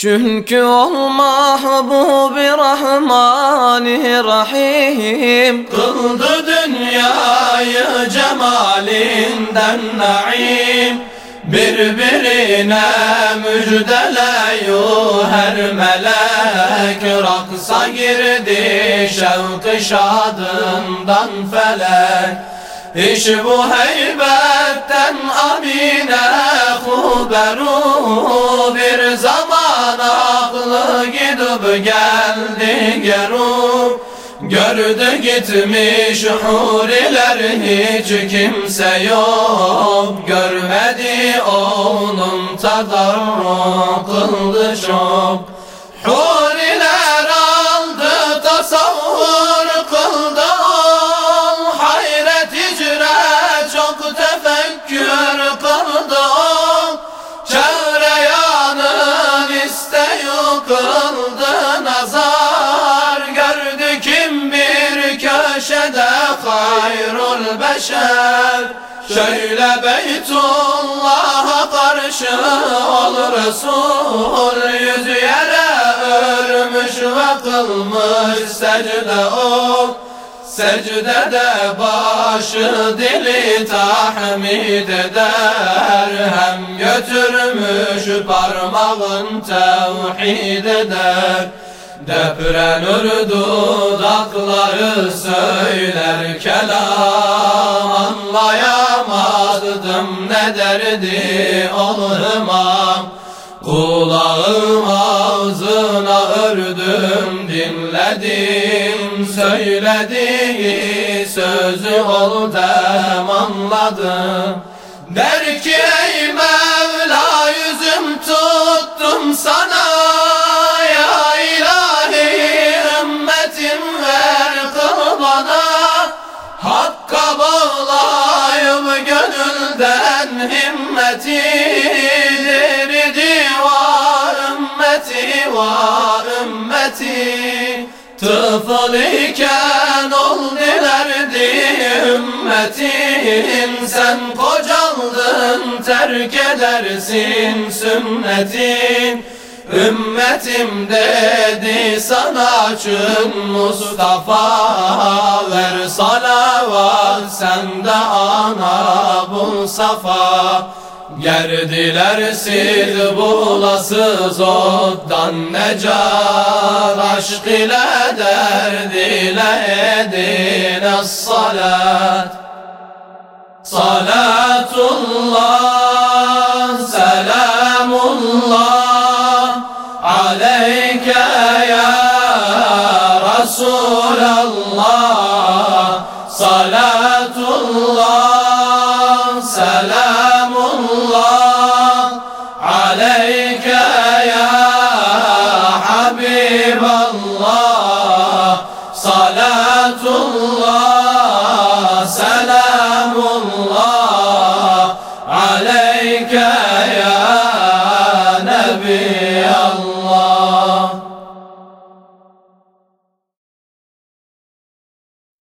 Çünkü ol mahbubi rahmani rahim. Kıldı dünyayı cemalinden naim. Birbirine müjdeleyu her melek. Raksa girdi şevk şadından felek. İş bu heybetten amine huberu Bir zaman aklı gidip geldi geru Gördü gitmiş huriler hiç kimse yok. Görmedi onun tadarruk kıldı çok isteyu kıldı nazar. Gördü kim bir köşede hayrul beşer. Şöyle Beytullah'a karşı ol Resul. Yüz yere örmüş ve kılmış secde ol Secdede başı dili tahmid eder. Hem götürmüş parmağın tevhid eder. Deprenür dudakları söyler kelam. Anlayamazdım ne derdi olmam Kulağım ağzına ördüm dinledim Söylediği sözü oldum anladım. Der ki ey Mevla yüzüm tuttum sana. Ya ilahi ümmetim ver kıl bana. Hakka bağlayıp gönülden himmeti. Diridi va ümmeti va ümmeti Tıfıl iken ol dilerdi ümmetin? Sen kocaldın terk edersin sünnetin. Ümmetim dedi sana çün Mustafa Ver salavat sen de ana bul safa Gerdiler sil bulasız ottan necar Aşk ile derd ile edin salat. Salatullah, selamullah. Aleyke ya Resulallah